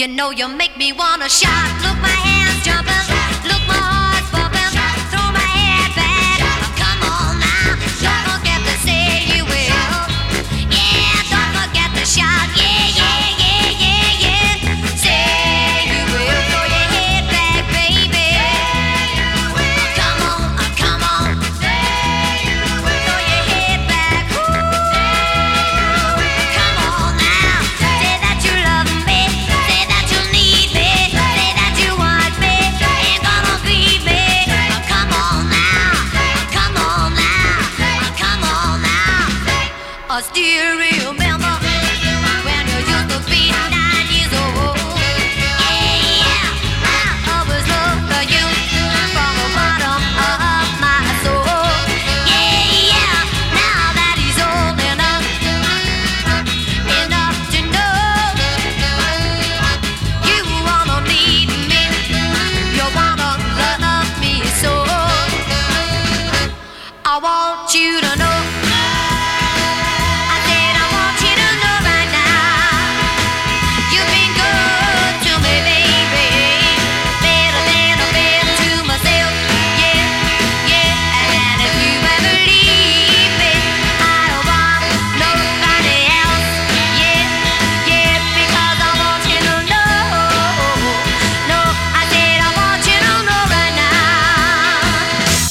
You know you make me wanna shout. Look, I still remember when you nine years old. Yeah, yeah. I always you from the bottom of my soul. Yeah, yeah. Now that he's old enough, enough to know you wanna need me, you wanna love me so. I want you to know.